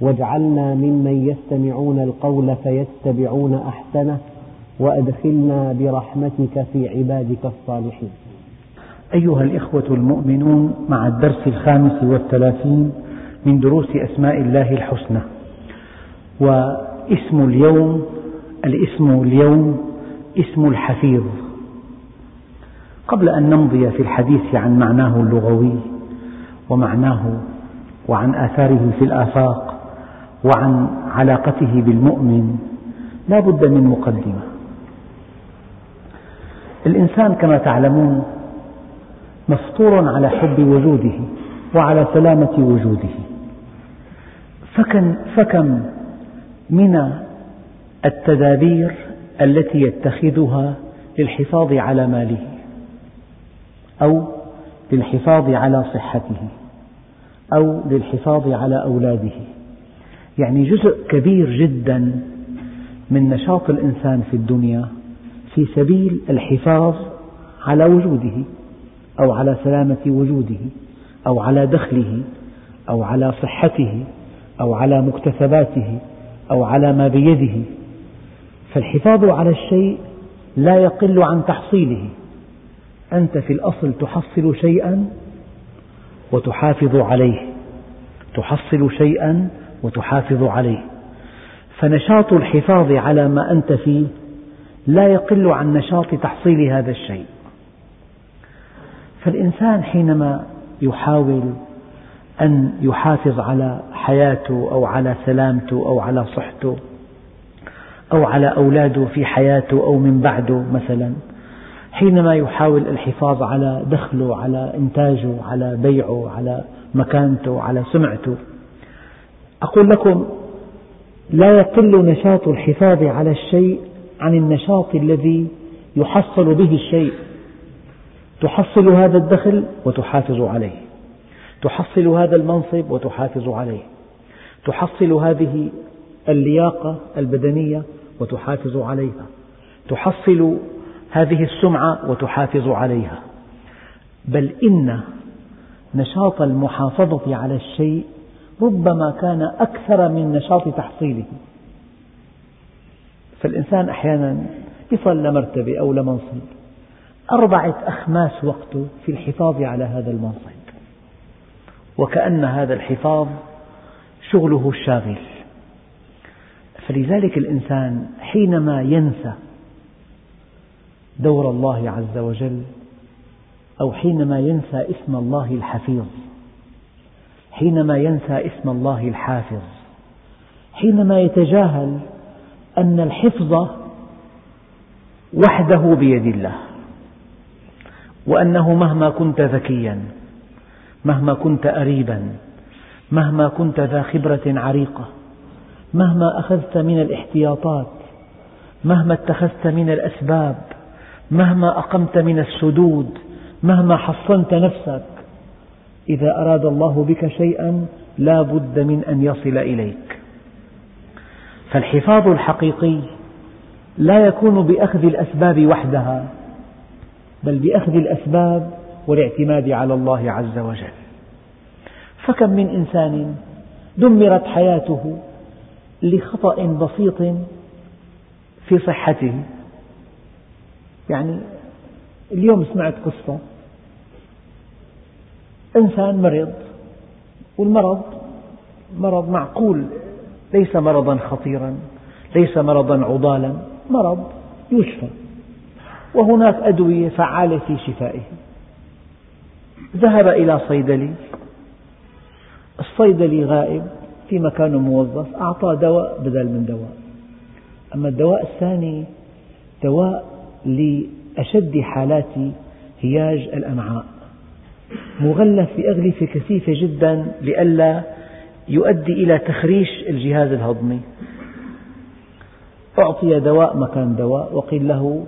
واجعلنا ممن يستمعون القول فيتبعون أحسنه وأدخلنا برحمتك في عبادك الصالحين. أيها الإخوة المؤمنون مع الدرس الخامس والثلاثين من دروس أسماء الله الحسنى واسم اليوم الاسم اليوم اسم الحفيظ. قبل أن نمضي في الحديث عن معناه اللغوي ومعناه وعن آثاره في الآفاق وعن علاقته بالمؤمن لا بد من مقدمة. الإنسان كما تعلمون مفطور على حب وجوده وعلى سلامة وجوده. فكم, فكم من التدابير التي يتخذها للحفاظ على ماله أو للحفاظ على صحته أو للحفاظ على أولاده. يعني جزء كبير جدا من نشاط الإنسان في الدنيا في سبيل الحفاظ على وجوده أو على سلامة وجوده أو على دخله أو على صحته أو على مكتسباته أو على ما بيده. فالحفاظ على الشيء لا يقل عن تحصيله. أنت في الأصل تحصل شيئا وتحافظ عليه. تحصل شيئا وتحافظ عليه. فنشاط الحفاظ على ما أنت فيه لا يقل عن نشاط تحصيل هذا الشيء. فالإنسان حينما يحاول أن يحافظ على حياته أو على سلامته أو على صحته أو على أولاده في حياته أو من بعده مثلا حينما يحاول الحفاظ على دخله على إنتاجه على بيعه على مكانته على سمعته أقول لكم لا يقل نشاط الحفاظ على الشيء عن النشاط الذي يحصل به الشيء. تحصل هذا الدخل وتحافظ عليه. تحصل هذا المنصب وتحافظ عليه. تحصل هذه اللياقة البدنية وتحافظ عليها. تحصل هذه السمعة وتحافظ عليها. بل إن نشاط المحافظة على الشيء ربما كان أكثر من نشاط تحصيله. فالإنسان أحيانا يصل لمرتبة أو لمنصب أربعة أخماس وقته في الحفاظ على هذا المنصب. وكأن هذا الحفاظ شغله الشاغل. فلذلك الإنسان حينما ينسى دور الله عز وجل أو حينما ينسى اسم الله الحفيظ حينما ينسى اسم الله الحافظ حينما يتجاهل أن الحفظ وحده بيد الله وأنه مهما كنت ذكيا مهما كنت أريبا مهما كنت ذا خبرة عريقة مهما أخذت من الاحتياطات مهما اتخذت من الأسباب مهما أقمت من السدود مهما حصنت نفسك إذا أراد الله بك شيئا لا بد من أن يصل إليك. فالحفاظ الحقيقي لا يكون بأخذ الأسباب وحدها بل بأخذ الأسباب والاعتماد على الله عز وجل. فكم من إنسان دمرت حياته لخطأ بسيط في صحته. يعني اليوم سمعت قصة إنسان مرض والمرض مرض معقول ليس مرضا خطيرا ليس مرضا عضالا مرض يشفى وهناك أدوية فعالة في شفائه. ذهب إلى صيدلي الصيدلي غائب في مكان موظف أعطاه دواء بدل من دواء. أما الدواء الثاني دواء لأشد حالات هياج الأمعاء. مغلف بأغلفة كثيفة جدا لئلا يؤدي إلى تخريش الجهاز الهضمي. أعطي دواء مكان دواء وقيل له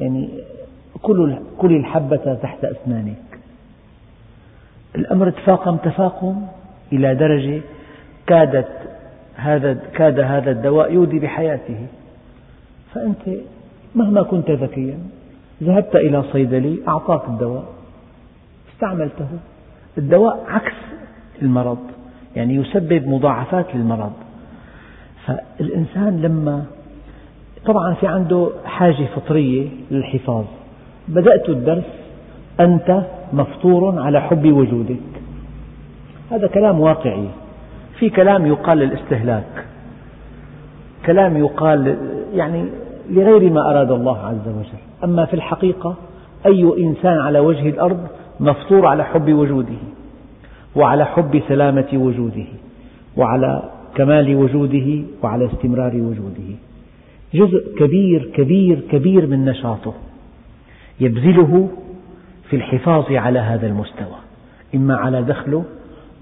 يعني كل الحبة تحت أسنانك. الأمر تفاقم تفاقم إلى درجة كادت هذا كاد هذا الدواء يودي بحياته. فأنت مهما كنت ذكيا ذهبت إلى صيدلي أعطاك الدواء. استعملته. الدواء عكس المرض يعني يسبب مضاعفات للمرض. فالإنسان لما طبعا في عنده حاجة فطرية للحفاظ. بدأت الدرس أنت مفطور على حب وجودك. هذا كلام واقعي. في كلام يقال للاستهلاك. كلام يقال يعني لغير ما أراد الله عز وجل. أما في الحقيقة أي إنسان على وجه الأرض مفطور على حب وجوده وعلى حب سلامة وجوده وعلى كمال وجوده وعلى استمرار وجوده. جزء كبير كبير كبير من نشاطه يبذله في الحفاظ على هذا المستوى إما على دخله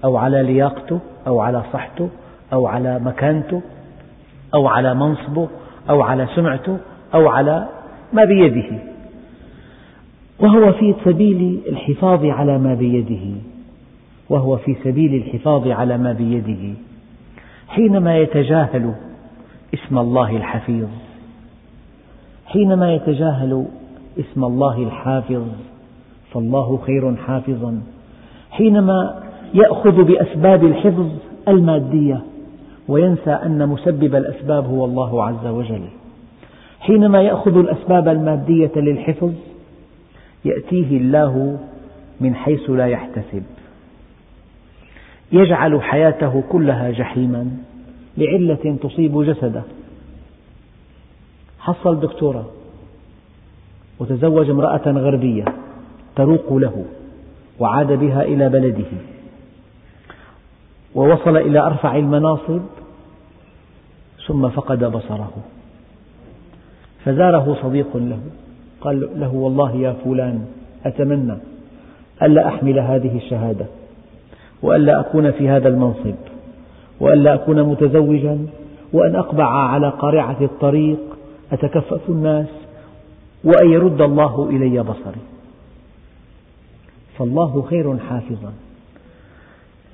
أو على لياقته أو على صحته أو على مكانته أو على منصبه أو على سمعته أو على ما بيده. وهو في سبيل الحفاظ على ما بيده. وهو في سبيل الحفاظ على ما بيده. حينما يتجاهل اسم الله الحفيظ حينما يتجاهل اسم الله الحافظ فالله خير حافظا حينما يأخذ بأسباب الحفظ المادية وينسى أن مسبب الأسباب هو الله عز وجل. حينما يأخذ الأسباب المادية للحفظ يأتيه الله من حيث لا يحتسب. يجعل حياته كلها جحيما لعلة تصيب جسده. حصل دكتوراه وتزوج امرأة غربية تروق له وعاد بها إلى بلده. ووصل إلى أرفع المناصب ثم فقد بصره. فزاره صديق له. قال له والله يا فلان أتمنى ألا أحمل هذه الشهادة وألا أكون في هذا المنصب وألا أكون متزوجا وأن أقبع على قارعة الطريق أتكفأ الناس وأن يرد الله إلي بصري. فالله خير حافظا.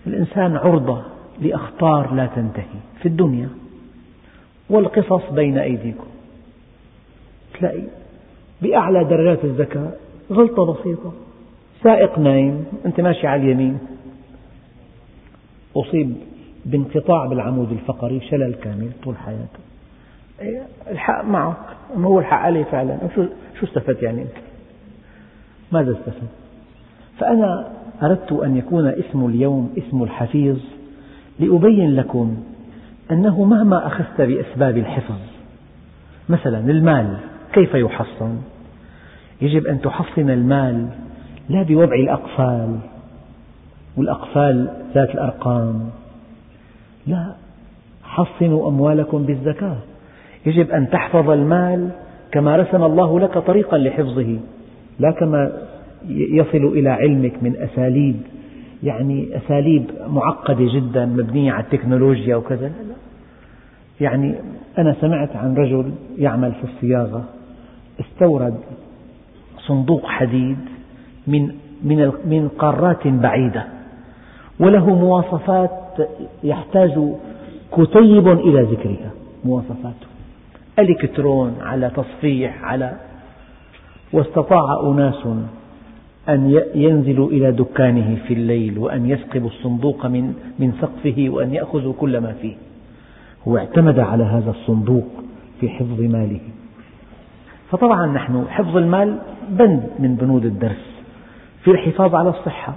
الإنسان عرضة لأخطار لا تنتهي في الدنيا والقصص بين أيديكم. تلاقي بأعلى درجات الذكاء. غلطة بسيطة. سائق نايم. أنت ماشي على اليمين. أصيب بانقطاع بالعمود الفقري شلل كامل طول حياته. الحق معك. هو الحق عليه فعلا. شو شو استفدت يعني أنت؟ ماذا استفدت؟ فأنا أردت أن يكون اسم اليوم اسم الحفيظ لأبين لكم أنه مهما أخذت بأسباب الحفظ مثلا المال كيف يحصن؟ يجب أن تحصن المال لا بوضع الأقفال والأقفال ذات الأرقام. لا حصنوا أموالكم بالزكاة. يجب أن تحفظ المال كما رسم الله لك طريقا لحفظه لا كما يصل إلى علمك من أساليب يعني أساليب معقدة جدا مبنية على التكنولوجيا وكذا. لا يعني أنا سمعت عن رجل يعمل في الصياغة. استورد صندوق حديد من من من قارات بعيدة وله مواصفات يحتاج كتيب إلى ذكرها مواصفاته إلكترون على تصفيح على واستطاع أناس أن ينزلوا إلى دكانه في الليل وأن يسقبوا الصندوق من من سقفه وأن يأخذوا كل ما فيه. هو اعتمد على هذا الصندوق في حفظ ماله. فطبعا نحن حفظ المال بند من بنود الدرس في الحفاظ على الصحة.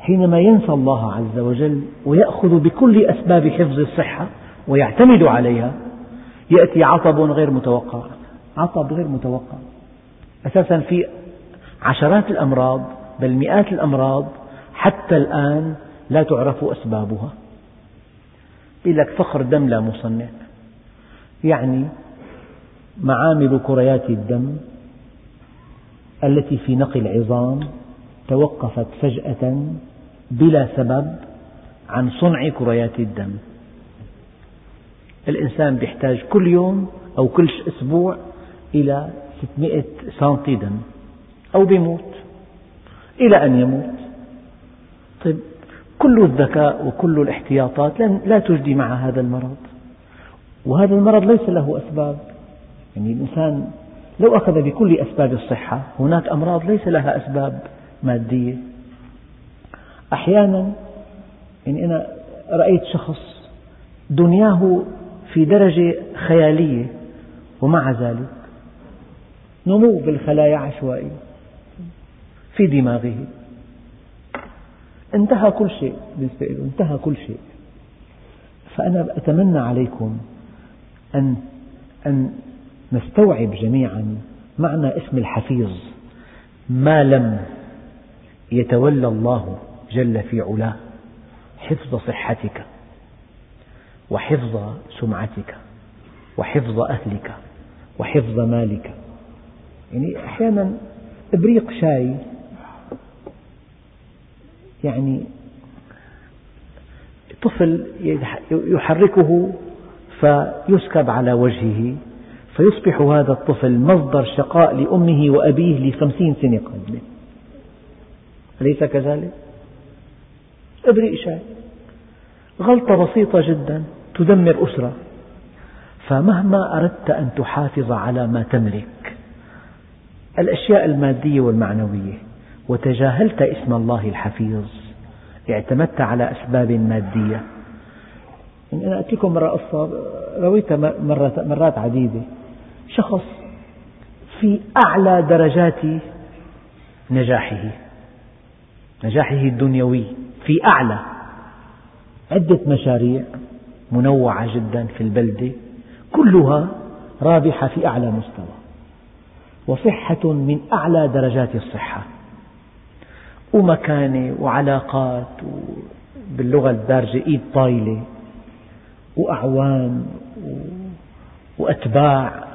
حينما ينسى الله عز وجل ويأخذ بكل أسباب حفظ الصحة ويعتمد عليها يأتي عطب غير متوقع. عطب غير متوقع. أساسا في عشرات الأمراض بل مئات الأمراض حتى الآن لا تعرف أسبابها. يقول لك فخر دم لا مصنع. يعني معامل كريات الدم التي في نقي العظام توقفت فجأة بلا سبب عن صنع كريات الدم. الإنسان يحتاج كل يوم أو كل أسبوع إلى 600 سنتي دم أو بيموت إلى أن يموت. طيب كل الذكاء وكل الاحتياطات لا تجدي مع هذا المرض وهذا المرض ليس له أسباب. يعني الإنسان لو أخذ بكل أسباب الصحة هناك أمراض ليس لها أسباب مادية. أحيانا يعني أنا رأيت شخص دنياه في درجة خيالية ومع ذلك نمو بالخلايا عشوائي في دماغه. انتهى كل شيء بالنسبة له انتهى كل شيء. فأنا أتمنى عليكم أن أن نستوعب جميعا معنى اسم الحفيظ. ما لم يتولى الله جل في علاه حفظ صحتك وحفظ سمعتك وحفظ أهلك وحفظ مالك. يعني أحيانا إبريق شاي يعني طفل يحركه فيسكب على وجهه. فيصبح هذا الطفل مصدر شقاء لأمه وأبيه لخمسين سنة قادمة أليس كذلك؟ إبريق شاي غلطة بسيطة جدا تدمر أسرة. فمهما أردت أن تحافظ على ما تملك الأشياء المادية والمعنوية وتجاهلت اسم الله الحفيظ اعتمدت على أسباب مادية. يعني أنا أتيكم مرة قصة رويتها مرات عديدة. شخص في أعلى درجات نجاحه. نجاحه الدنيوي في أعلى. عدة مشاريع منوعة جدا في البلدة كلها رابحة في أعلى مستوى. وصحة من أعلى درجات الصحة. ومكانة وعلاقات باللغة الدارجة إيد طايلة وأعوان وأتباع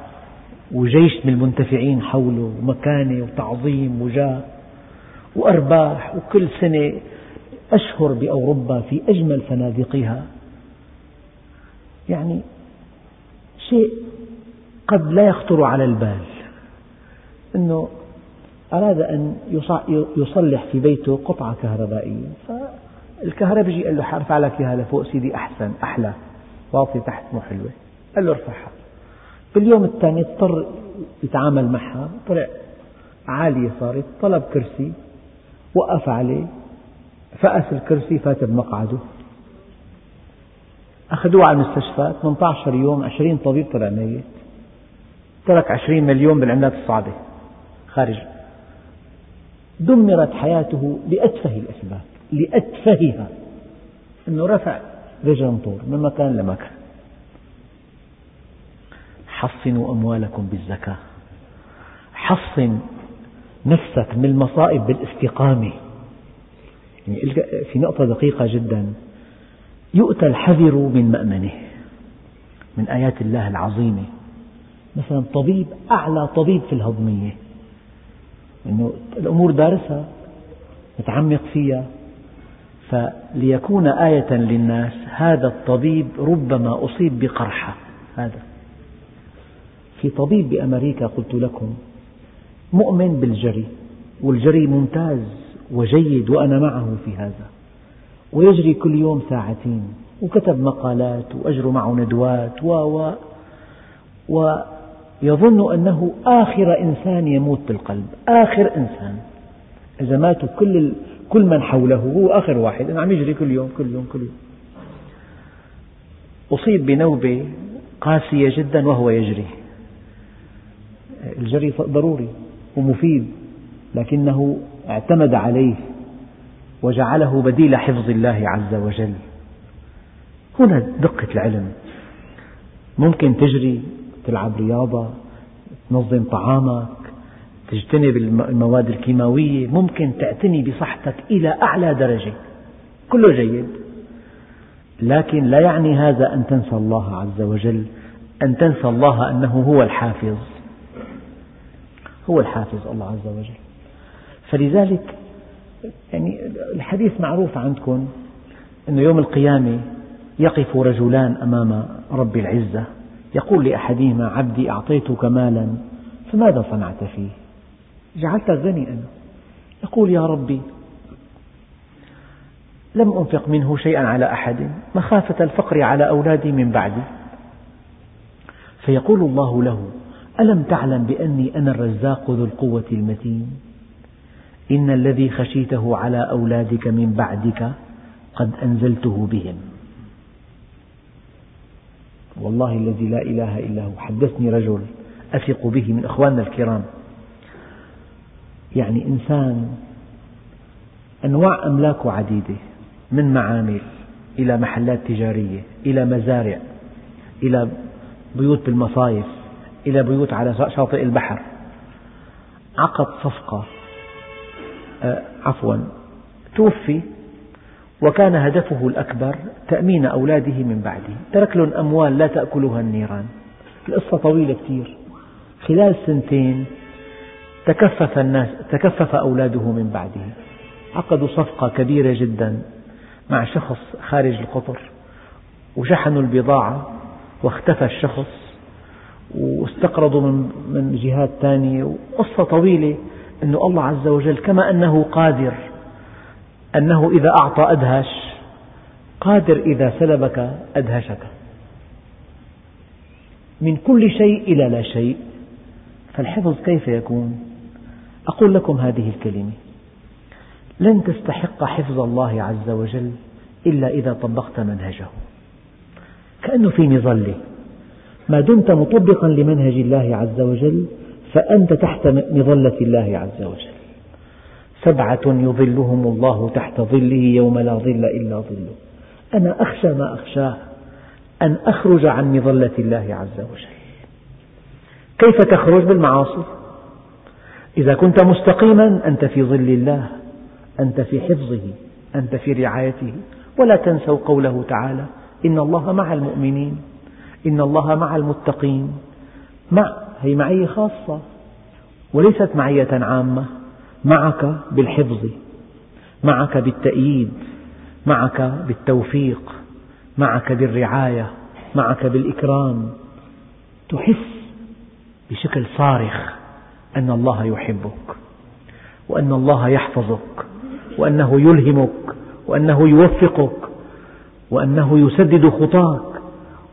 وجيش من المنتفعين حوله ومكانة وتعظيم وجاه وأرباح وكل سنة أشهر بأوروبا في أجمل فنادقها يعني شيء قد لا يخطر على البال. أنه أراد أن يصلح في بيته قطعة كهربائية. فالكهرباء يجي قال له حرفع لك إياها لفوق سيدي أحسن أحلى واطي تحت مو حلوة. قال له ارفعها. باليوم الثاني اضطر يتعامل معها طلع عالية صارت طلب كرسي وقف عليه فأس الكرسي فات بمقعده. أخذوه على المستشفى 18 يوم 20 طبيب طلع ميت. ترك 20 مليون بالعملات الصعبة خارج. دمرت حياته لأتفه الأسباب لأتفهها. أنه رفع رجنطور من مكان لمكان. حصنوا أموالكم بالزكاة. حصن نفسك من المصائب بالاستقامة. يعني في نقطة دقيقة جدا. يؤتى الحذر من مأمنه من آيات الله العظيمة. مثلا طبيب أعلى طبيب في الهضمية. أنه الأمور دارسها متعمق فيها. فليكون آية للناس هذا الطبيب ربما أصيب بقرحة. هذا. في طبيب بأمريكا قلت لكم مؤمن بالجري والجري ممتاز وجيد وأنا معه في هذا ويجري كل يوم ساعتين وكتب مقالات وأجر معه ندوات و و ويظن أنه آخر إنسان يموت بالقلب آخر إنسان. إذا ماتوا كل كل من حوله هو آخر واحد أنا عم يجري كل يوم كل يوم كل يوم. أصيب بنوبة قاسية جدا وهو يجري. الجري ضروري ومفيد لكنه اعتمد عليه وجعله بديل حفظ الله عز وجل. هنا دقة العلم. ممكن تجري تلعب رياضة تنظم طعامك تجتنب المواد الكيماوية ممكن تعتني بصحتك إلى أعلى درجة. كله جيد. لكن لا يعني هذا أن تنسى الله عز وجل أن تنسى الله أنه هو الحافظ. هو الحافظ الله عز وجل. فلذلك يعني الحديث معروف عندكم أن يوم القيامة يقف رجلان أمام رب العزة يقول لأحدهما عبدي أعطيتك مالا فماذا صنعت فيه؟ جعلتك غني أنا. يقول يا ربي لم أنفق منه شيئا على أحد مخافة الفقر على أولادي من بعدي. فيقول الله له ألم تعلم بأني أنا الرزاق ذو القوة المتين؟ إن الذي خشيته على أولادك من بعدك قد أنزلته بهم. والله الذي لا إله إلا هو. حدثني رجل أثق به من أخواننا الكرام. يعني إنسان أنواع أملاكه عديدة من معامل إلى محلات تجارية إلى مزارع إلى بيوت بالمصايف. إلى بيوت على شاطئ البحر. عقد صفقة آه عفوا توفي وكان هدفه الأكبر تأمين أولاده من بعده. ترك لهم أموال لا تأكلها النيران. القصة طويلة كثير. خلال سنتين تكفف الناس تكفف أولاده من بعده. عقدوا صفقة كبيرة جدا مع شخص خارج القطر. وشحنوا البضاعة واختفى الشخص. واستقرضوا من من جهات ثانية. وقصة طويلة أن الله عز وجل كما أنه قادر أنه إذا أعطى أدهش قادر إذا سلبك أدهشك. من كل شيء إلى لا شيء. فالحفظ كيف يكون؟ أقول لكم هذه الكلمة لن تستحق حفظ الله عز وجل إلا إذا طبقت منهجه. كأنه في مظلة. ما دمت مطبقا لمنهج الله عز وجل فأنت تحت مظلة الله عز وجل. سبعة يظلهم الله تحت ظله يوم لا ظل إلا ظله. أنا أخشى ما أخشاه أن أخرج عن مظلة الله عز وجل. كيف تخرج بالمعاصي؟ إذا كنت مستقيما أنت في ظل الله أنت في حفظه أنت في رعايته. ولا تنسوا قوله تعالى إن الله مع المؤمنين. إن الله مع المتقين. مع هي معية خاصة وليست معية عامة. معك بالحفظ معك بالتأييد معك بالتوفيق معك بالرعاية معك بالإكرام. تحس بشكل صارخ أن الله يحبك وأن الله يحفظك وأنه يلهمك وأنه يوفقك وأنه يسدد خطاك.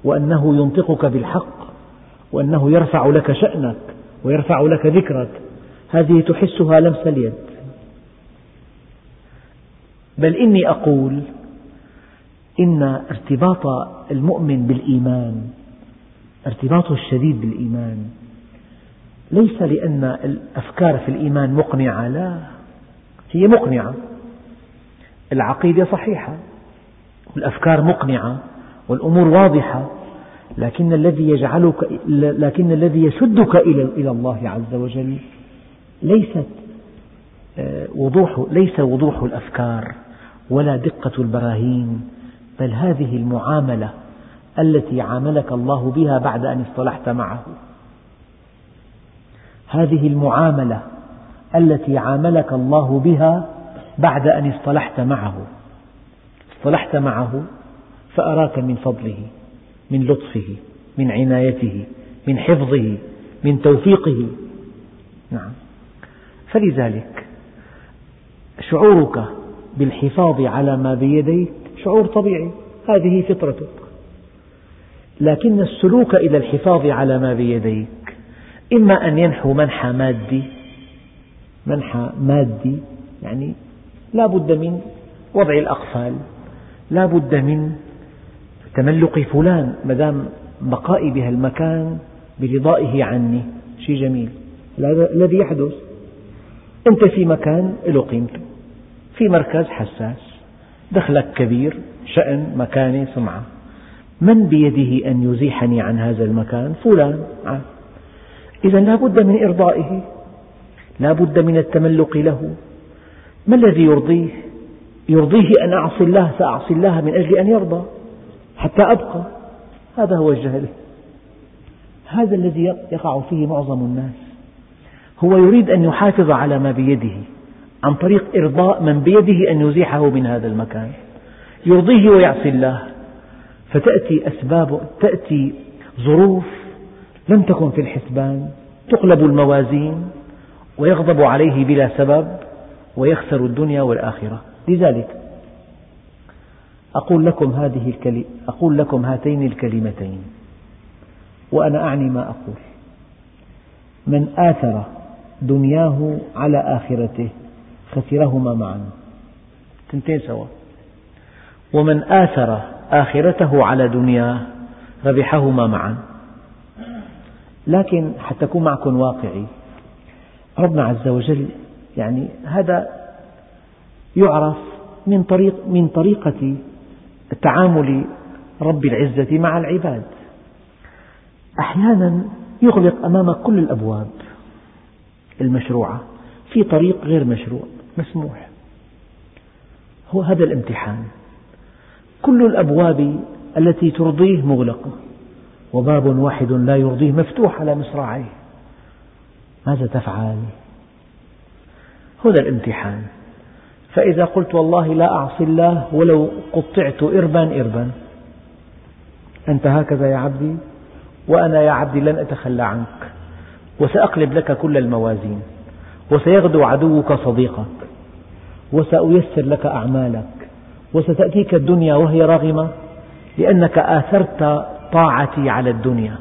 وأنه ينطقك بالحق وأنه يرفع لك شأنك ويرفع لك ذكرك. هذه تحسها لمس اليد. بل إني أقول إن ارتباط المؤمن بالإيمان ارتباطه الشديد بالإيمان ليس لأن الأفكار في الإيمان مقنعة لا هي مقنعة. العقيدة صحيحة والأفكار مقنعة. والأمور واضحة لكن الذي يجعلك لكن الذي يشدك إلى الله عز وجل ليست آه، وضوح ليس وضوح الأفكار ولا دقة البراهين بل هذه المعاملة التي عاملك الله بها بعد أن اصطلحت معه. هذه المعاملة التي عاملك الله بها بعد أن اصطلحت معه. اصطلحت معه فأراك من فضله من لطفه من عنايته من حفظه من توفيقه. نعم. فلذلك شعورك بالحفاظ على ما بيديك شعور طبيعي هذه فطرتك. لكن السلوك إلى الحفاظ على ما بيديك إما أن ينحو منحى مادي منحى مادي يعني لا بد من وضع الأقفال لا بد من تملق فلان ما دام بقائي بهالمكان برضائه عني. شيء جميل. الذي يحدث؟ أنت في مكان له قيمته. في مركز حساس. دخلك كبير شأن مكانة سمعة. من بيده أن يزيحني عن هذا المكان؟ فلان. إذا لا بد من إرضائه. لا بد من التملق له. ما الذي يرضيه؟ يرضيه أن أعصي الله سأعصي الله من أجل أن يرضى. حتى أبقى. هذا هو الجهل. هذا الذي يقع فيه معظم الناس. هو يريد أن يحافظ على ما بيده عن طريق إرضاء من بيده أن يزيحه من هذا المكان. يرضيه ويعصي الله. فتأتي أسباب تأتي ظروف لم تكن في الحسبان. تقلب الموازين ويغضب عليه بلا سبب ويخسر الدنيا والآخرة. لذلك أقول لكم هذه الكلمة أقول لكم هاتين الكلمتين. وأنا أعني ما أقول. من آثر دنياه على آخرته خسرهما معا. تنتين سوا. ومن آثر آخرته على دنياه ربحهما معا. لكن حتى أكون معكم واقعي ربنا عز وجل يعني هذا يعرف من طريق من طريقة تعامل رب العزة مع العباد. أحيانا يغلق أمامك كل الأبواب المشروعة في طريق غير مشروع مسموح. هو هذا الامتحان. كل الأبواب التي ترضيه مغلقة وباب واحد لا يرضيه مفتوح على مصراعيه. ماذا تفعل؟ هذا الامتحان. فإذا قلت والله لا أعصي الله ولو قطعت إربا إربا أنت هكذا يا عبدي وأنا يا عبدي لن أتخلى عنك وسأقلب لك كل الموازين وسيغدو عدوك صديقك وسأيسر لك أعمالك وستأتيك الدنيا وهي راغمة لأنك آثرت طاعتي على الدنيا.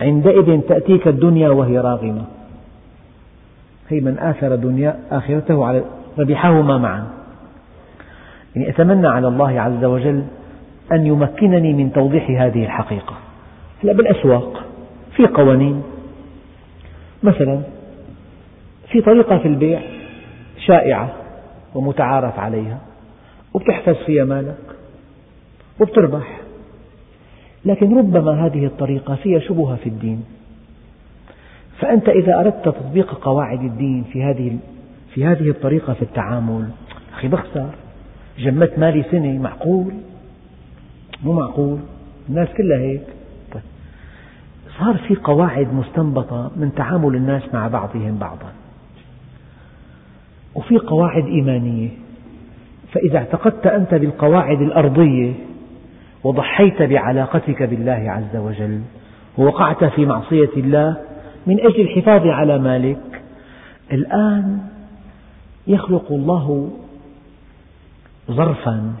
عندئذ تأتيك الدنيا وهي راغمة. هي من آثر دنيا آخرته على ربحهما معا. يعني أتمنى على الله عز وجل أن يمكنني من توضيح هذه الحقيقة. هلا بالأسواق في قوانين. مثلا في طريقة في البيع شائعة ومتعارف عليها وبتحفظ فيها مالك وبتربح. لكن ربما هذه الطريقة فيها شبهة في الدين. فأنت إذا أردت تطبيق قواعد الدين في هذه في هذه الطريقة في التعامل. أخي بخسر جمدت مالي سنة معقول؟ مو معقول الناس كلها هيك. طيب. صار في قواعد مستنبطة من تعامل الناس مع بعضهم بعضا. وفي قواعد إيمانية. فإذا اعتقدت أنت بالقواعد الأرضية وضحيت بعلاقتك بالله عز وجل ووقعت في معصية الله من أجل الحفاظ على مالك الآن يخلق الله ظرفا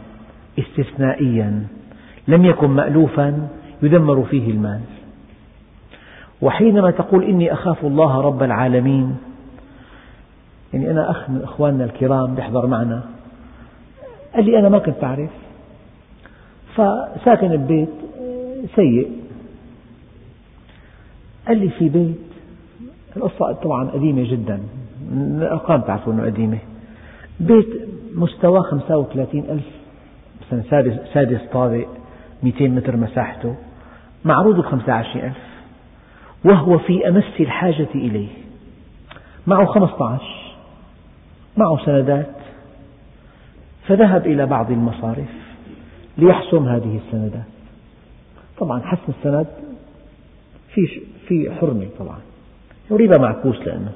استثنائيا لم يكن مألوفا يدمر فيه المال. وحينما تقول إني أخاف الله رب العالمين يعني أنا أخ من إخواننا الكرام يحضر معنا قال لي أنا ما كنت أعرف. فساكن ببيت سيء. قال لي في بيت القصة طبعا قديمة جدا. الأرقام تعرفوا أنه قديمة. بيت مستواه 35 ألف مثلا سادس, طابق 200 متر مساحته معروض ب 25 ألف وهو في أمس الحاجة إليه. معه 15 معه سندات فذهب إلى بعض المصارف ليحسم هذه السندات. طبعا حسم السند في في حرمة طبعا. وربا معكوس لأنه.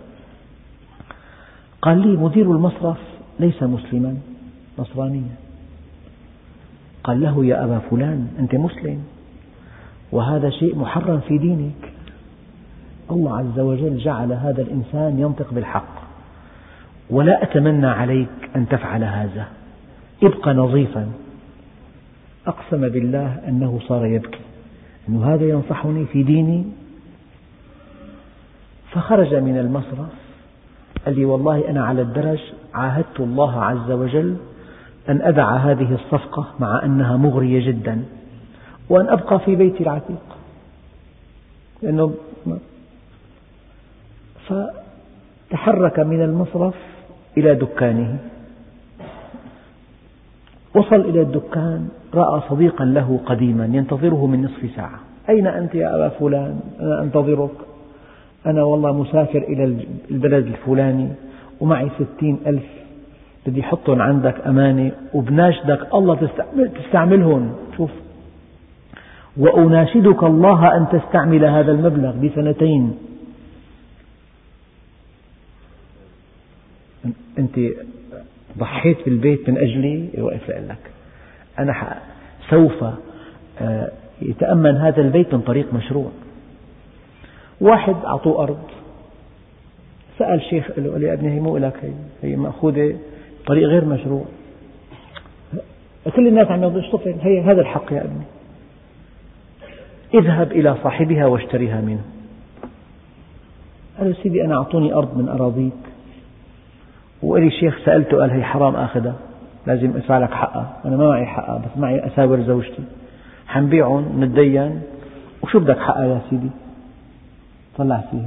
قال لي مدير المصرف ليس مسلما نصرانيا. قال له يا أبا فلان أنت مسلم وهذا شيء محرم في دينك. الله عز وجل جعل هذا الإنسان ينطق بالحق. ولا أتمنى عليك أن تفعل هذا. ابق نظيفا. أقسم بالله أنه صار يبكي أن هذا ينصحني في ديني. فخرج من المصرف. قال لي والله أنا على الدرج عاهدت الله عز وجل أن أدع هذه الصفقة مع أنها مغرية جدا وأن أبقى في بيتي العتيق. لأنه فتحرك من المصرف إلى دكانه. وصل إلى الدكان رأى صديقا له قديما ينتظره من نصف ساعة. أين أنت يا أبا فلان؟ أنا أنتظرك. أنا والله مسافر إلى البلد الفلاني ومعي ستين ألف بدي أحطهم عندك أمانة وبناشدك الله تستعملهم. شوف. وأناشدك الله أن تستعمل هذا المبلغ بسنتين. أنت ضحيت بالبيت من أجلي؟ وقف لك؟ أنا سوف آه، يتأمن هذا البيت من طريق مشروع. واحد أعطوه أرض. سأل شيخ قال له يا ابني هي مو لك هي هي مأخوذة طريق غير مشروع. كل الناس عم يقولوا اشتغل هي هذا الحق يا ابني. اذهب إلى صاحبها واشتريها منه. قال له سيدي أنا أعطوني أرض من أراضيك. وإلي شيخ سألته قال هي حرام آخذها. لازم أدفع لك حقها. أنا ما معي حقها بس معي أساور زوجتي. حنبيعهم نتدين. وشو بدك حقها يا سيدي؟ طلع فيه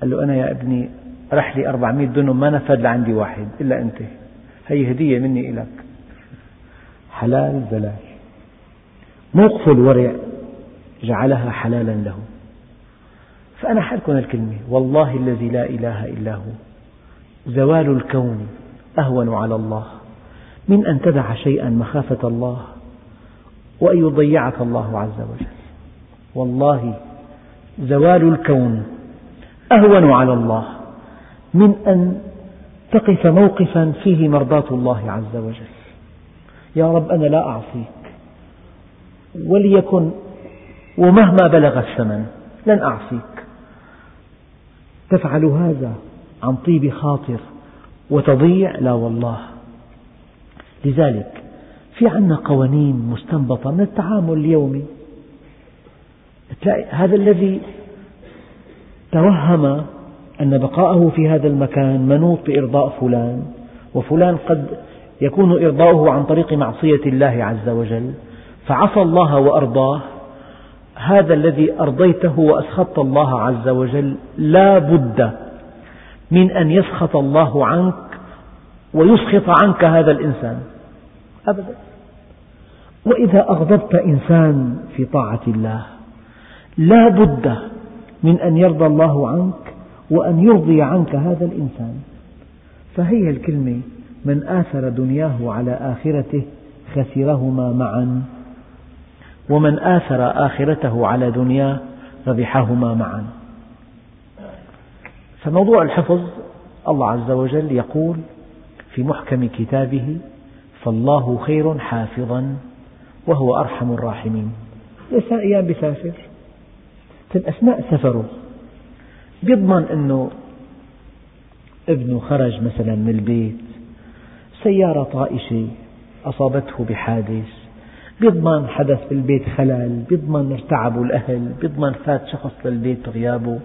قال له أنا يا ابني رح لي 400 دنم ما نفذ لعندي واحد إلا أنت. هي هدية مني إلك. حلال زلال موقف الورع جعلها حلالا له. فأنا حلكم الكلمة والله الذي لا إله إلا هو. زوال الكون أهون على الله. من أن تدع شيئا مخافة الله وأن يضيعك الله عز وجل. والله زوال الكون أهون على الله من أن تقف موقفا فيه مرضاة الله عز وجل. يا رب أنا لا أعصيك وليكن ومهما بلغ الثمن لن أعصيك. تفعل هذا عن طيب خاطر وتضيع؟ لا والله. لذلك في عنا قوانين مستنبطة من التعامل اليومي. هذا الذي توهم أن بقاءه في هذا المكان منوط بإرضاء فلان وفلان قد يكون إرضاؤه عن طريق معصية الله عز وجل فعصى الله وأرضاه هذا الذي أرضيته وأسخطت الله عز وجل لا بد من أن يسخط الله عنك ويسخط عنك هذا الإنسان. أبدا. وإذا أغضبت إنسان في طاعة الله لا بد من أن يرضى الله عنك وأن يرضي عنك هذا الإنسان. فهي الكلمة من آثر دنياه على آخرته خسرهما معا ومن آثر آخرته على دنياه ربحهما معا. فموضوع الحفظ الله عز وجل يقول في محكم كتابه فالله خير حافظا وهو أرحم الراحمين. لسه أيام بسافر. طيب أثناء سفره بيضمن أنه ابنه خرج مثلا من البيت سيارة طائشة أصابته بحادث. بيضمن حدث بالبيت خلل بيضمن ارتعبوا الأهل بيضمن فات شخص للبيت غيابه.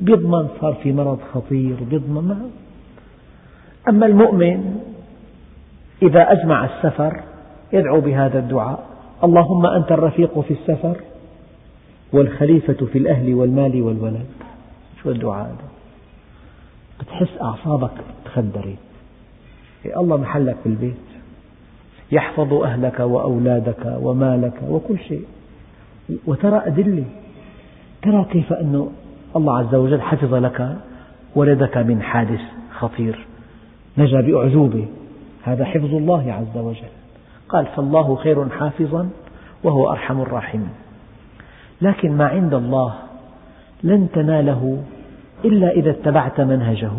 بيضمن صار في مرض خطير بيضمن ما. أما المؤمن إذا أجمع السفر يدعو بهذا الدعاء. اللهم أنت الرفيق في السفر. والخليفة في الأهل والمال والولد. شو الدعاء هذا؟ بتحس أعصابك تخدرت الله محلك بالبيت يحفظ أهلك وأولادك ومالك وكل شيء. وترى أدلة. ترى كيف أن الله عز وجل حفظ لك ولدك من حادث خطير. نجا بأعجوبة. هذا حفظ الله عز وجل. قال فالله خير حافظا وهو أرحم الراحمين. لكن ما عند الله لن تناله إلا إذا اتبعت منهجه.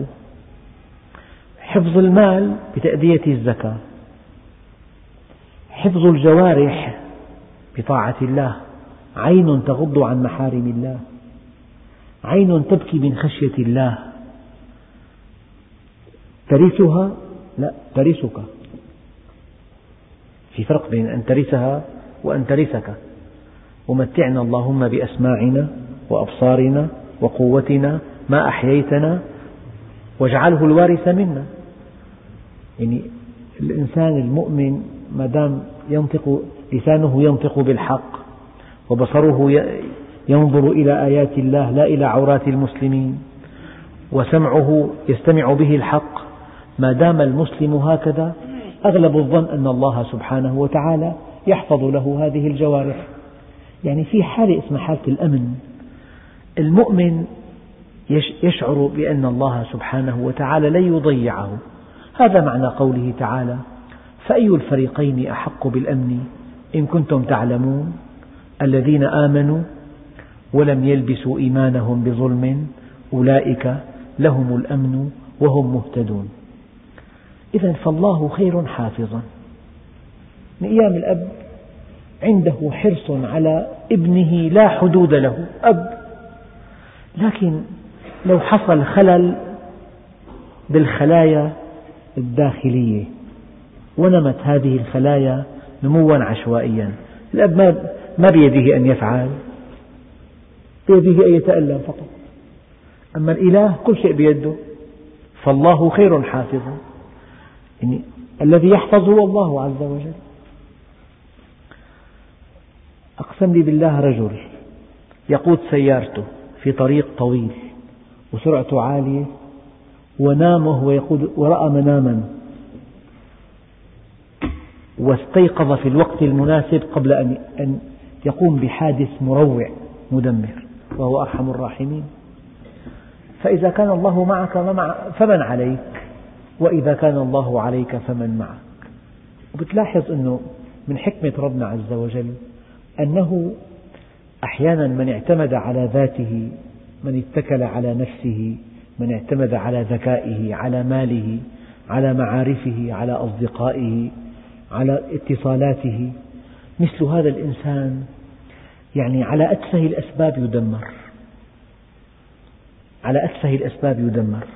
حفظ المال بتأدية الزكاة. حفظ الجوارح بطاعة الله. عين تغض عن محارم الله. عين تبكي من خشية الله. ترثها؟ لا ترثك. في فرق بين أن ترثها وأن ترثك. ومتعنا اللهم بأسماعنا وأبصارنا وقوتنا ما أحييتنا واجعله الوارث منا. يعني الإنسان المؤمن ما دام ينطق لسانه ينطق بالحق وبصره ينظر إلى آيات الله لا إلى عورات المسلمين وسمعه يستمع به الحق ما دام المسلم هكذا أغلب الظن أن الله سبحانه وتعالى يحفظ له هذه الجوارح. يعني في حالة اسمها حالة الأمن. المؤمن يشعر بأن الله سبحانه وتعالى لن يضيعه. هذا معنى قوله تعالى فأي الفريقين أحق بالأمن؟ إن كنتم تعلمون. الذين آمنوا ولم يلبسوا إيمانهم بظلم أولئك لهم الأمن وهم مهتدون. إذا فالله خير حافظا. من أيام الأب عنده حرص على ابنه لا حدود له أب. لكن لو حصل خلل بالخلايا الداخلية ونمت هذه الخلايا نموا عشوائيا. الأب ما بيده أن يفعل بيده أن يتألم فقط. أما الإله كل شيء بيده فالله خير حافظا يعني الذي يحفظ هو الله عز وجل. أقسم لي بالله رجل يقود سيارته في طريق طويل وسرعته عالية ونام وهو يقود ورأى مناما واستيقظ في الوقت المناسب قبل أن يقوم بحادث مروع مدمر وهو أرحم الراحمين. فإذا كان الله معك فمن عليك وإذا كان الله عليك فمن معك. وبتلاحظ أنه من حكمة ربنا عز وجل أنه أحيانا من اعتمد على ذاته من اتكل على نفسه من اعتمد على ذكائه على ماله على معارفه على أصدقائه على اتصالاته. مثل هذا الإنسان يعني على أتفه الأسباب يدمر. على أتفه الأسباب يدمر.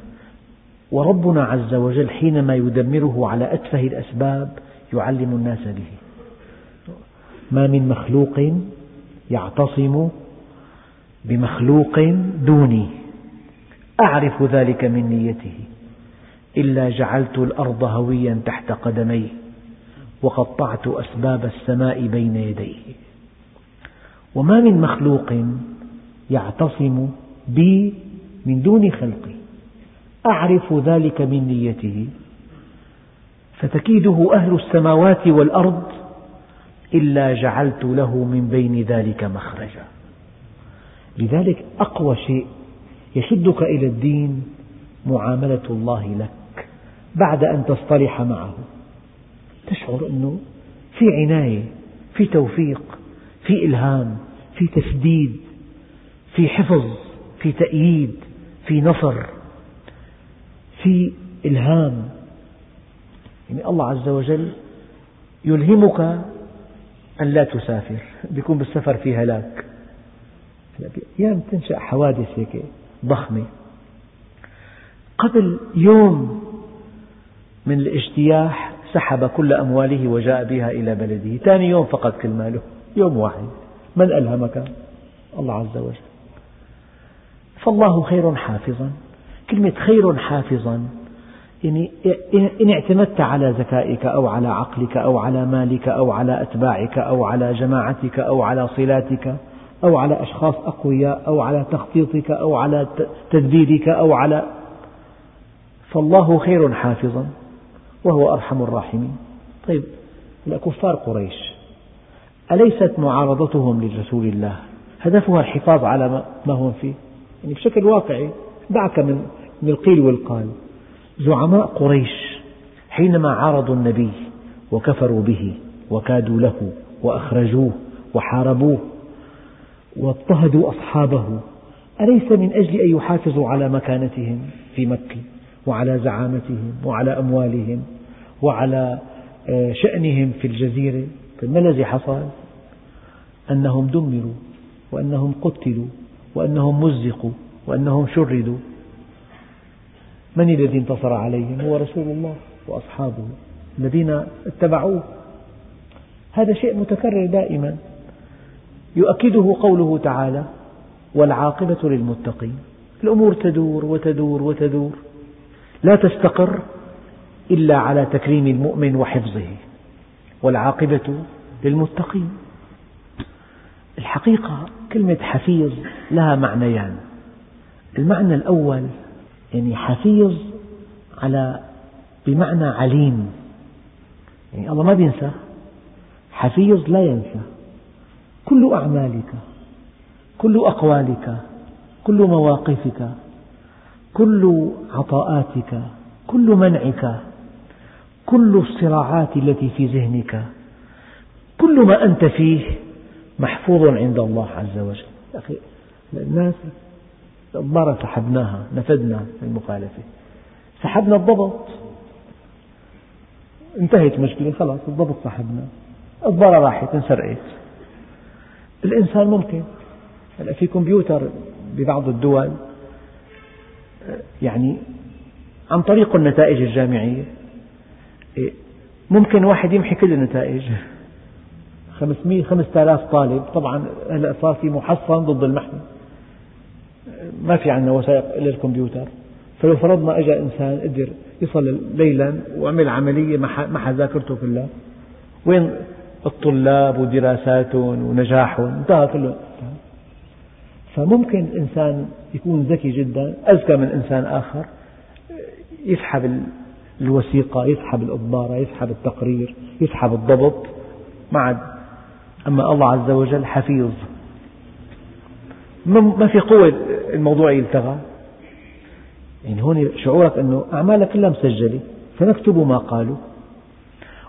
وربنا عز وجل حينما يدمره على أتفه الأسباب يعلم الناس به. ما من مخلوق يعتصم بمخلوق دوني. أعرف ذلك من نيته. إلا جعلت الأرض هويا تحت قدميه وقطعت أسباب السماء بين يديه وما من مخلوق يعتصم بي من دون خلقي. أعرف ذلك من نيته. فتكيده أهل السماوات والأرض إلا جعلت له من بين ذلك مخرجا. لذلك أقوى شيء يشدك إلى الدين معاملة الله لك بعد أن تصطلح معه. تشعر أنه في عناية في توفيق في إلهام في تسديد في حفظ في تأييد في نصر في إلهام. يعني الله عز وجل يلهمك أن لا تسافر بيكون بالسفر في هلاك. أحيانا تنشأ حوادث هيك ضخمة. قبل يوم من الاجتياح سحب كل أمواله وجاء بها إلى بلده. ثاني يوم فقد كل ماله. يوم واحد. من ألهمك الله عز وجل. فالله خير حافظا. كلمة خير حافظا يعني إن اعتمدت على ذكائك أو على عقلك أو على مالك أو على أتباعك أو على جماعتك أو على صلاتك أو على أشخاص أقوياء أو على تخطيطك أو على تدبيرك أو على فالله خير حافظا وهو أرحم الراحمين. طيب كفار قريش. أليست معارضتهم لرسول الله؟ هدفها الحفاظ على ما هم فيه؟ يعني بشكل واقعي دعك من القيل والقال. زعماء قريش حينما عارضوا النبي وكفروا به وكادوا له وأخرجوه وحاربوه واضطهدوا أصحابه أليس من أجل أن يحافظوا على مكانتهم في مكة وعلى زعامتهم وعلى أموالهم وعلى آه، شأنهم في الجزيرة ما الذي حصل؟ أنهم دمروا وأنهم قتلوا وأنهم مزقوا وأنهم شردوا من الذي انتصر عليهم؟ هو رسول الله وأصحابه الذين اتبعوه. هذا شيء متكرر دائما. يؤكده قوله تعالى والعاقبة للمتقين. الأمور تدور وتدور وتدور. لا تستقر إلا على تكريم المؤمن وحفظه. والعاقبة للمتقين. الحقيقة كلمة حفيظ لها معنيان. المعنى الأول يعني حفيظ على بمعنى عليم. يعني الله ما بينسى. حفيظ لا ينسى. كل أعمالك كل أقوالك كل مواقفك كل عطاءاتك كل منعك كل الصراعات التي في ذهنك كل ما أنت فيه محفوظ عند الله عز وجل. الناس الضارة سحبناها نفدنا المخالفة. سحبنا الضبط. انتهت المشكلة خلاص الضبط سحبناه الضارة راحت انسرقت الإنسان ممكن. هلا في كمبيوتر ببعض الدول يعني عن طريق النتائج الجامعية. ممكن واحد يمحي كل النتائج. 500 5000 طالب. طبعا هلا صار في محصن ضد المحو ما في عندنا وثائق إلا الكمبيوتر. فلو فرضنا أجا إنسان قدر يصل ليلا وعمل عملية محى ذاكرته كلها وين الطلاب ودراساتهم ونجاحهم؟ انتهى كله. فممكن إنسان يكون ذكي جدا أذكى من إنسان آخر يسحب الوثيقة يسحب الإضبارة يسحب التقرير يسحب الضبط. ما عاد. أما الله عز وجل حفيظ. ما في قوة الموضوع يلتغى. يعني هون شعورك أنه أعمالك كلها مسجلة فنكتب ما قالوا.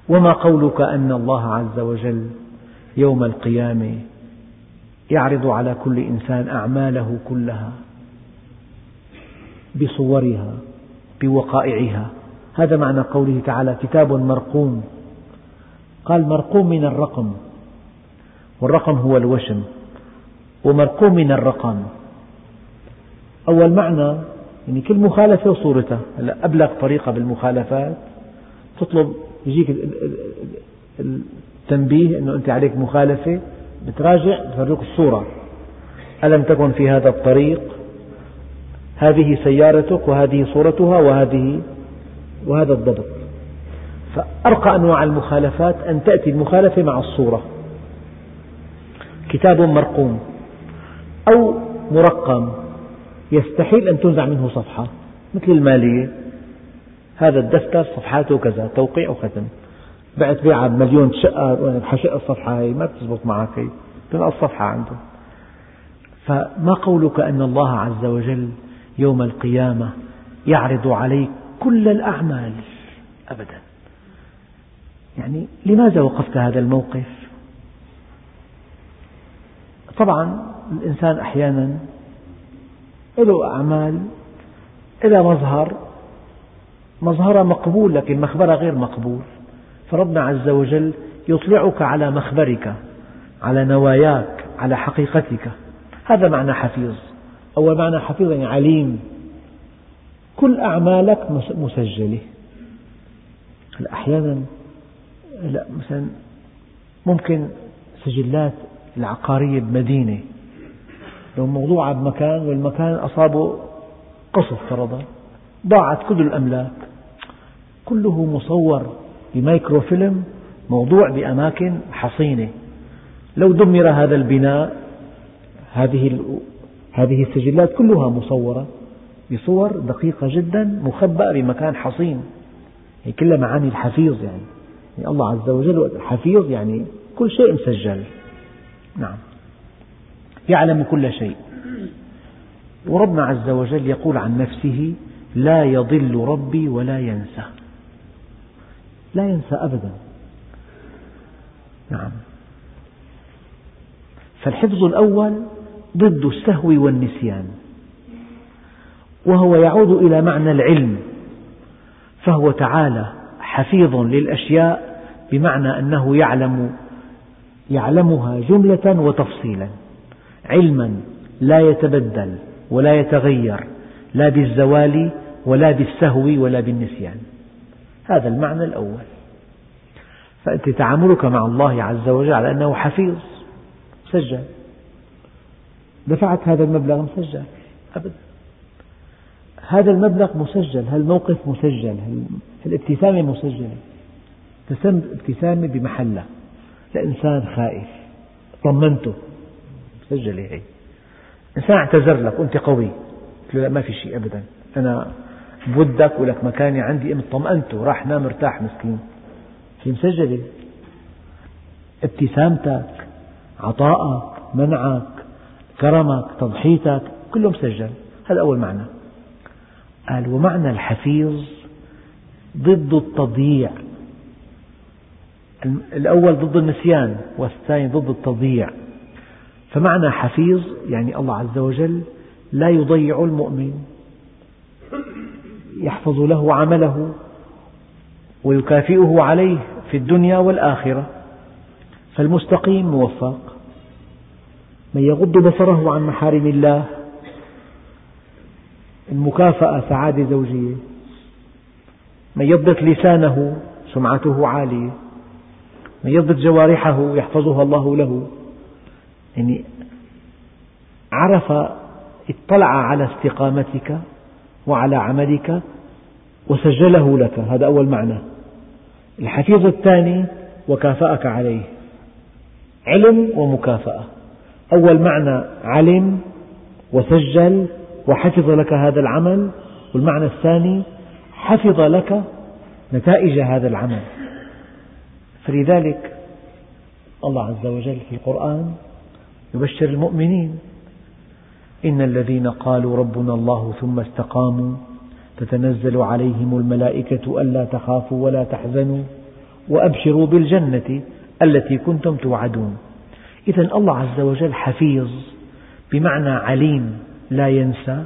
وما قولك أن الله عز وجل يوم القيامة يعرض على كل إنسان أعماله كلها بصورها بوقائعها. هذا معنى قوله تعالى كتاب مرقوم. قال مرقوم من الرقم والرقم هو الوشم. ومرقوم من الرقم. أول معنى يعني كل مخالفة وصورتها. هلأ أبلغ طريقة بالمخالفات. تطلب يجيك التنبيه أنه أنت عليك مخالفة. بتراجع بتفرجوك الصورة. ألم تكن في هذا الطريق؟ هذه سيارتك وهذه صورتها وهذه وهذا الضبط. فأرقى أنواع المخالفات أن تأتي المخالفة مع الصورة. كتاب مرقوم. أو مرقم يستحيل أن تنزع منه صفحة مثل المالية. هذا الدفتر صفحاته كذا توقيع وختم. بعت بيعة بمليون شقة حشق الصفحة هي ما بتزبط معك هي. تنقص صفحة عنده. فما قولك أن الله عز وجل يوم القيامة يعرض عليك كل الأعمال؟ أبدا. يعني لماذا وقفت هذا الموقف؟ طبعا الإنسان أحيانا له أعمال إلى مظهر مظهرها مقبول لكن مخبرها غير مقبول. فربنا عز وجل يطلعك على مخبرك على نواياك على حقيقتك. هذا معنى حفيظ. أول معنى حفيظ يعني عليم. كل أعمالك مسجلة. أحيانا لا مثلا ممكن سجلات العقارية بمدينة. لو موضوعة بمكان والمكان أصابه قصف فرضا ضاعت كل الأملاك. كله مصور بميكروفيلم موضوع بأماكن حصينة. لو دمر هذا البناء هذه هذه السجلات كلها مصورة بصور دقيقة جدا مخبأة بمكان حصين. هي كلها معاني الحفيظ يعني. يعني الله عز وجل حفيظ يعني كل شيء مسجل. نعم. يعلم كل شيء. وربنا عز وجل يقول عن نفسه لا يضل ربي ولا ينسى. لا ينسى أبدا. نعم. فالحفظ الأول ضد السهو والنسيان. وهو يعود إلى معنى العلم فهو تعالى حفيظ للأشياء بمعنى أنه يعلم يعلمها جملة وتفصيلا. علما لا يتبدل ولا يتغير لا بالزوال ولا بالسهو ولا بالنسيان. هذا المعنى الأول. فأنت تعاملك مع الله عز وجل على أنه حفيظ مسجل دفعت هذا المبلغ مسجل؟ أبدا. هذا المبلغ مسجل هالموقف مسجل هالابتسامة مسجلة ابتسامة بمحلها لإنسان خائف طمنته. مسجلة هي إنسان اعتذر لك وأنت قوي. قلت له لا ما في شيء أبدا. أنا بودك ولك مكاني عندي قمت طمأنته راح نام مرتاح مسكين. هي مسجلة ابتسامتك عطائك منعك كرمك تضحيتك كله مسجل هذا أول معنى. قال ومعنى الحفيظ ضد التضييع. الأول ضد النسيان والثاني ضد التضييع. فمعنى حفيظ يعني الله عز وجل لا يضيع المؤمن. يحفظ له عمله ويكافئه عليه في الدنيا والآخرة. فالمستقيم موفق. من يغض بصره عن محارم الله المكافأة سعادة زوجية. من يضبط لسانه سمعته عالية. من يضبط جوارحه يحفظها الله له. يعني عرف اطلع على استقامتك وعلى عملك وسجله لك. هذا أول معنى. الحفيظ الثاني وكافأك عليه. علم ومكافأة. أول معنى علم وسجل وحفظ لك هذا العمل. والمعنى الثاني حفظ لك نتائج هذا العمل. فلذلك الله عز وجل في القرآن يبشر المؤمنين. إن الذين قالوا ربنا الله ثم استقاموا تتنزل عليهم الملائكة ألا تخافوا ولا تحزنوا وأبشروا بالجنة التي كنتم توعدون. إذا الله عز وجل حفيظ بمعنى عليم لا ينسى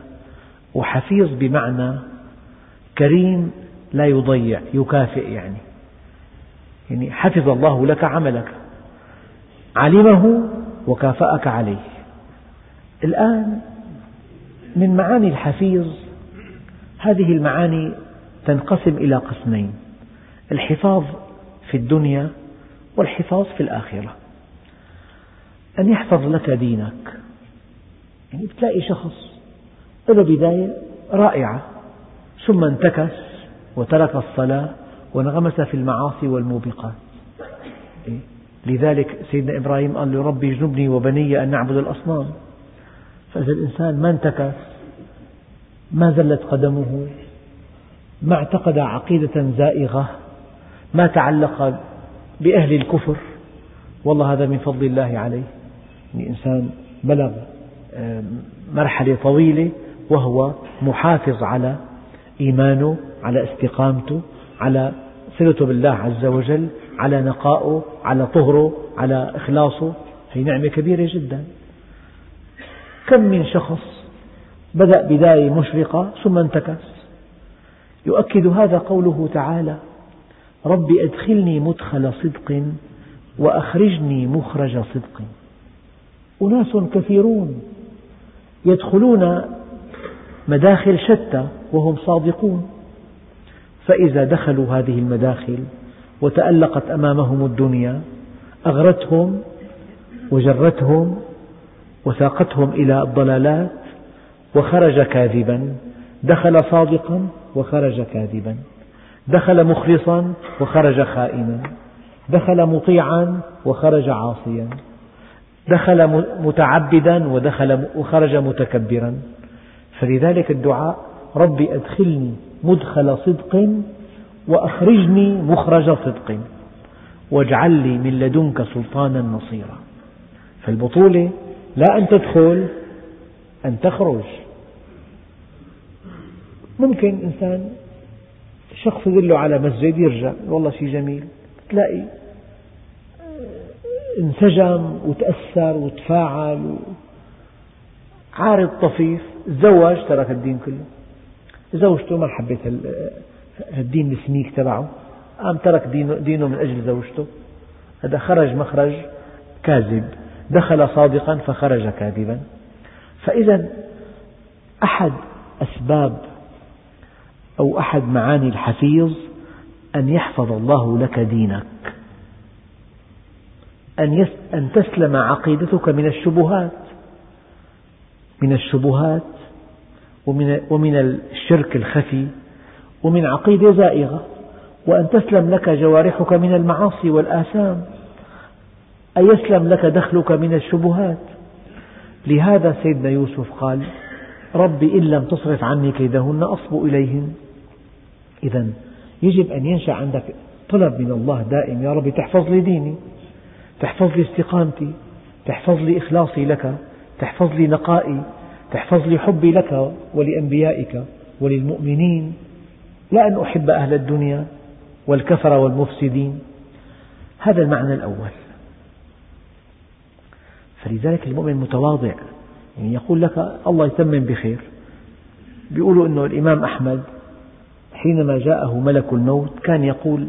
وحفيظ بمعنى كريم لا يضيع يكافئ يعني. يعني حفظ الله لك عملك. علمه وكافأك عليه. الآن من معاني الحفيظ هذه المعاني تنقسم إلى قسمين الحفاظ في الدنيا والحفاظ في الآخرة. أن يحفظ لك دينك يعني تلاقي شخص له بداية رائعة ثم انتكس وترك الصلاة وانغمس في المعاصي والموبقات. إيه؟ لذلك سيدنا إبراهيم قال له ربي اجنبني وبني أن نعبد الأصنام. فإذا الإنسان ما انتكس ما زلت قدمه ما اعتقد عقيدة زائغة ما تعلق بأهل الكفر والله هذا من فضل الله عليه. يعني إنسان بلغ مرحلة طويلة وهو محافظ على إيمانه على استقامته على صلته بالله عز وجل على نقائه على طهره على إخلاصه. هي نعمة كبيرة جدا. كم من شخص بدأ بداية مشرقة ثم انتكس؟ يؤكد هذا قوله تعالى رب أدخلني مدخل صدق وأخرجني مخرج صدق. أناس كثيرون يدخلون مداخل شتى وهم صادقون. فإذا دخلوا هذه المداخل وتألقت أمامهم الدنيا أغرتهم وجرتهم وساقتهم إلى الضلالات وخرج كاذبا دخل صادقا وخرج كاذبا دخل مخلصا وخرج خائنا دخل مطيعا وخرج عاصيا دخل متعبدا ودخل وخرج متكبرا. فلذلك الدعاء ربي أدخلني مدخل صدق وأخرجني مخرج صدق. واجعل لي من لدنك سلطانا نصيرا. فالبطولة لا أن تدخل أن تخرج. ممكن إنسان شخص يدله على مسجد يرجع والله شيء جميل. تلاقي انسجم وتأثر وتفاعل. عارض طفيف تزوج ترك الدين كله. زوجته ما حبت الدين السميك تبعه قام ترك دينه من أجل زوجته. هذا خرج مخرج كاذب. دخل صادقا فخرج كاذبا. فإذا أحد أسباب أو أحد معاني الحفيظ أن يحفظ الله لك دينك. أن, أن تسلم عقيدتك من الشبهات. من الشبهات ومن, ومن الشرك الخفي. ومن عقيدة زائغة وأن تسلم لك جوارحك من المعاصي والآثام أن يسلم لك دخلك من الشبهات؟ لهذا سيدنا يوسف قال رب إن لم تصرف عني كيدهن أصب إليهن. إذا يجب أن ينشأ عندك طلب من الله دائم يا رب تحفظ لي ديني تحفظ لي استقامتي تحفظ لي إخلاصي لك تحفظ لي نقائي تحفظ لي حبي لك ولأنبيائك وللمؤمنين. لا أن أحب أهل الدنيا والكفر والمفسدين. هذا المعنى الأول. فلذلك المؤمن متواضع. يعني يقول لك الله يتمم بخير. بيقولوا أنه الإمام أحمد حينما جاءه ملك الموت كان يقول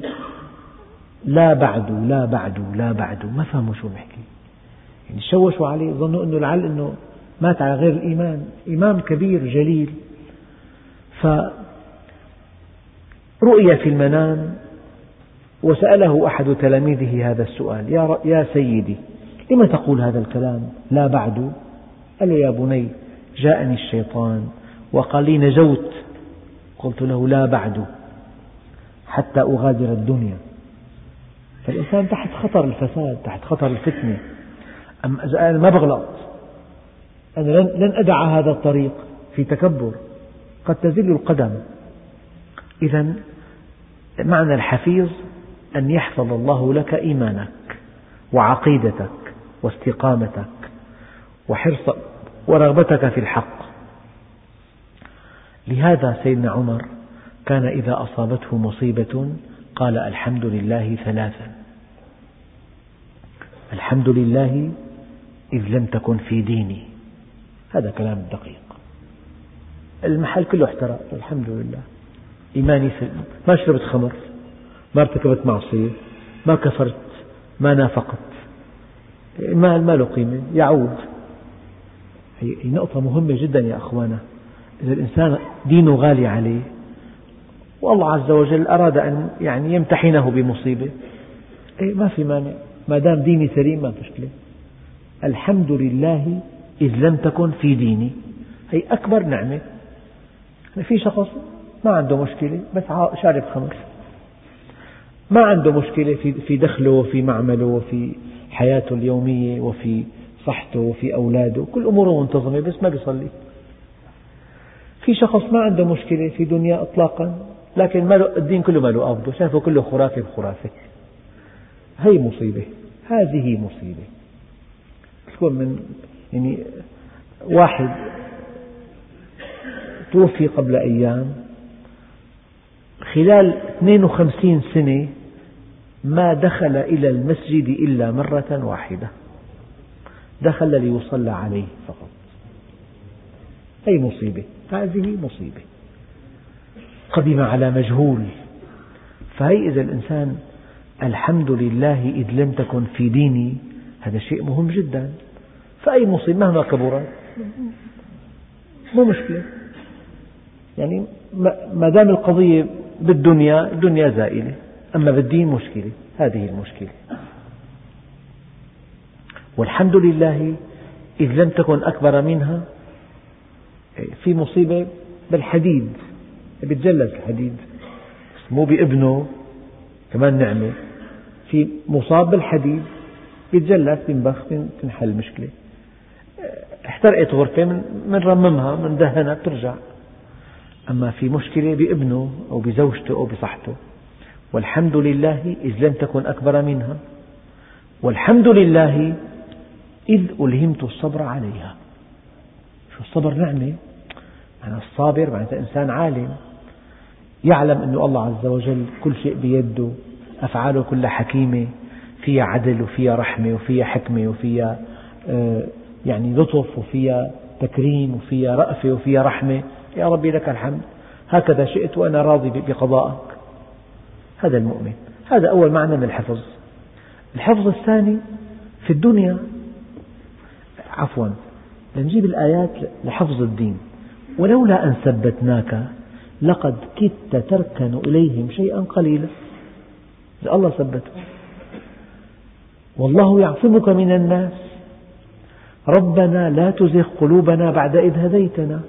لا بعد لا بعد لا بعد. ما فهموا شو بيحكي. يعني شوشوا عليه ظنوا أنه لعل أنه مات على غير الإيمان. إمام كبير جليل. فرؤي في المنام وسأله أحد تلاميذه هذا السؤال يا, يا سيدي لم تقول هذا الكلام؟ لا بعد. قال له يا بني جاءني الشيطان وقال لي نجوت قلت له لا بعد حتى أغادر الدنيا. فالإنسان تحت خطر الفساد تحت خطر الفتنة. أما إذا أنا ما بغلط. أنا لن أدع هذا الطريق في تكبر. قد تزل القدم. إذا معنى الحفيظ أن يحفظ الله لك إيمانك وعقيدتك واستقامتك وحرصك ورغبتك في الحق. لهذا سيدنا عمر كان إذا أصابته مصيبة قال الحمد لله ثلاثا. الحمد لله إذ لم تكن في ديني. هذا كلام دقيق. المحل كله احترق الحمد لله. إيماني سلم ما شربت خمر ما ارتكبت معصية ما كفرت ما نافقت. المال ما له قيمة يعود. هي نقطة مهمة جدا يا أخوانا. إذا الإنسان دينه غالي عليه والله عز وجل أراد أن يعني يمتحنه بمصيبة. إيه ما في مانع. ما دام ديني سليم ما مشكلة. الحمد لله إذ لم تكن في ديني. هي أكبر نعمة. في شخص ما عنده مشكلة بس شارب خمر. ما عنده مشكلة في دخله وفي معمله وفي حياته اليومية وفي صحته وفي أولاده. كل أموره منتظمة بس ما بيصلي. في شخص ما عنده مشكلة في دنيا إطلاقا لكن ما الدين كله ما له قابضه شايفه كله خرافة بخرافة هي مصيبة. هذه مصيبة. تكون من يعني واحد توفي قبل أيام خلال 52 سنة ما دخل إلى المسجد إلا مرة واحدة. دخل ليصلى عليه فقط. أي مصيبة؟ هذه مصيبة. قدم على مجهول. فهي إذا الإنسان الحمد لله إذ لم تكن في ديني هذا شيء مهم جدا. فأي مصيبة مهما كبرت؟ مو مشكلة. يعني ما دام القضية بالدنيا الدنيا زائلة. أما بالدين مشكلة. هذه المشكلة. والحمد لله إذ لم تكن أكبر منها في مصيبة بالحديد. بيتجلد الحديد. مو بابنه كمان نعمة. في مصاب بالحديد بيتجلد بينبخ تنحل المشكلة. احترقت غرفة منرممها مندهنها بترجع. أما في مشكلة بابنه أو بزوجته أو بصحته والحمد لله إذ لم تكن أكبر منها والحمد لله إذ ألهمت الصبر عليها. شو الصبر نعمة؟ أنا الصابر معناته إنسان عالم يعلم أن الله عز وجل كل شيء بيده أفعاله كلها حكيمة فيها عدل وفيها رحمة وفيها حكمة وفيها آه، يعني لطف وفيها تكريم وفيها رأفة وفيها رحمة. يا ربي لك الحمد. هكذا شئت وأنا راضي بقضائك هذا المؤمن. هذا أول معنى من الحفظ. الحفظ الثاني في الدنيا. عفوا. لنجيب الآيات لحفظ الدين. ولولا أن ثبتناك لقد كدت تركن إليهم شيئا قليلا. الله ثبته والله يعصمك من الناس. ربنا لا تزغ قلوبنا بعد إذ هديتنا.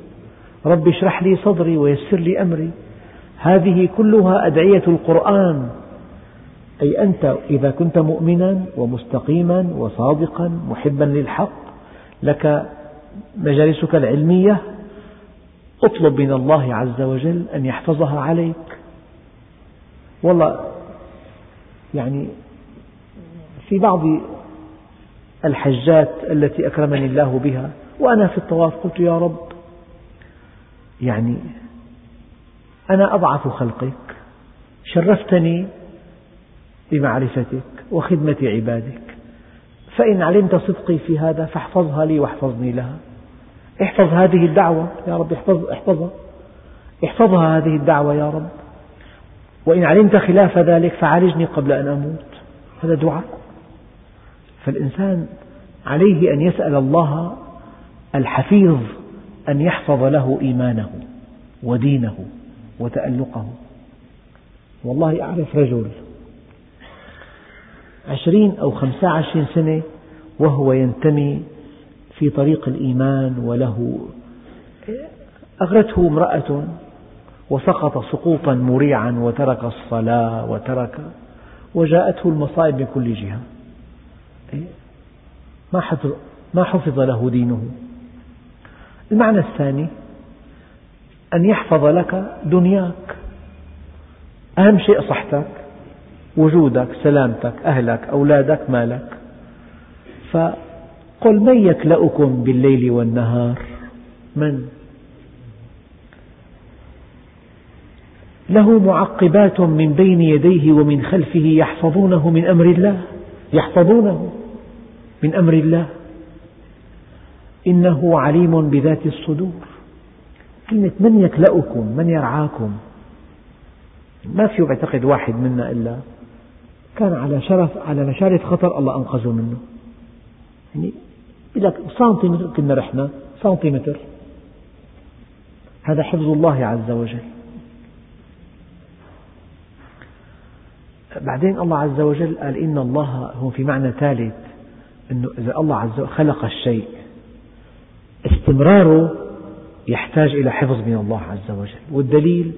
رب اشرح لي صدري ويسر لي أمري. هذه كلها أدعية القرآن. أي أنت إذا كنت مؤمنا ومستقيما وصادقا محبا للحق لك مجالسك العلمية. اطلب من الله عز وجل أن يحفظها عليك. والله يعني في بعض الحجات التي أكرمني الله بها وأنا في الطواف قلت يا رب يعني أنا أضعف خلقك شرفتني بمعرفتك وخدمة عبادك فإن علمت صدقي في هذا فاحفظها لي واحفظني لها. احفظ هذه الدعوة يا رب احفظ احفظها. احفظها هذه الدعوة يا رب. وإن علمت خلاف ذلك فعالجني قبل أن أموت. هذا دعاء. فالإنسان عليه أن يسأل الله الحفيظ أن يحفظ له إيمانه ودينه وتألقه. والله أعرف رجل عشرين أو خمسة عشرين سنة وهو ينتمي في طريق الإيمان وله أغرته امرأة وسقط سقوطا مريعا وترك الصلاة وترك وجاءته المصائب من كل جهة ما حفظ, ما حفظ له دينه. المعنى الثاني أن يحفظ لك دنياك. أهم شيء صحتك وجودك سلامتك أهلك أولادك مالك. فقل من يكلأكم بالليل والنهار؟ من؟ له معقبات من بين يديه ومن خلفه يحفظونه من أمر الله؟ يحفظونه من أمر الله. إنه عليم بذات الصدور. كلمة من يكلأكم؟ من يرعاكم؟ ما في يعتقد واحد منا إلا كان على شرف على مشارف خطر الله أنقذه منه. يعني لك سنتيمتر كنا رحنا سنتيمتر. هذا حفظ الله عز وجل. بعدين الله عز وجل قال إن الله هو في معنى ثالث أنه إذا الله عز وجل خلق الشيء استمراره يحتاج إلى حفظ من الله عز وجل. والدليل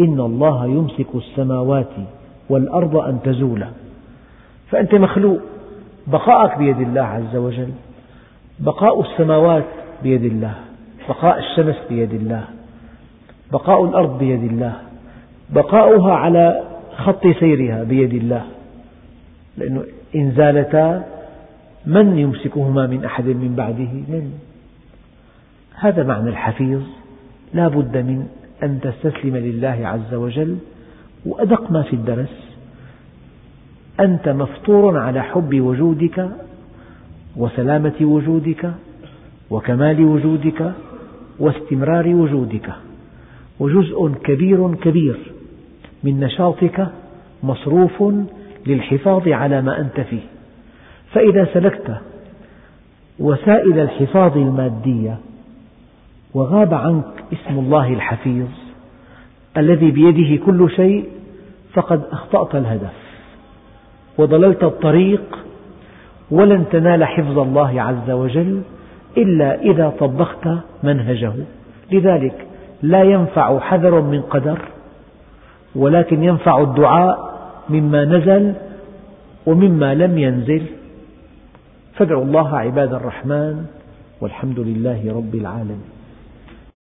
إن الله يمسك السماوات والأرض أن تزولا فأنت مخلوق. بقاءك بيد الله عز وجل. بقاء السماوات بيد الله. بقاء الشمس بيد الله. بقاء الأرض بيد الله. بقاؤها على خط سيرها بيد الله. لأنه إن زالتا من يمسكهما من أحد من بعده؟ من هذا معنى الحفيظ. لا بد من أن تستسلم لله عز وجل وأدق ما في الدرس. أنت مفطور على حب وجودك وسلامة وجودك وكمال وجودك واستمرار وجودك. وجزء كبير كبير من نشاطك مصروف للحفاظ على ما أنت فيه. فإذا سلكت وسائل الحفاظ المادية وغاب عنك اسم الله الحفيظ الذي بيده كل شيء فقد أخطأت الهدف وضللت الطريق ولن تنال حفظ الله عز وجل إلا إذا طبقت منهجه. لذلك لا ينفع حذر من قدر ولكن ينفع الدعاء مما نزل ومما لم ينزل. فادعوا الله عباد الرحمن والحمد لله رب العالمين.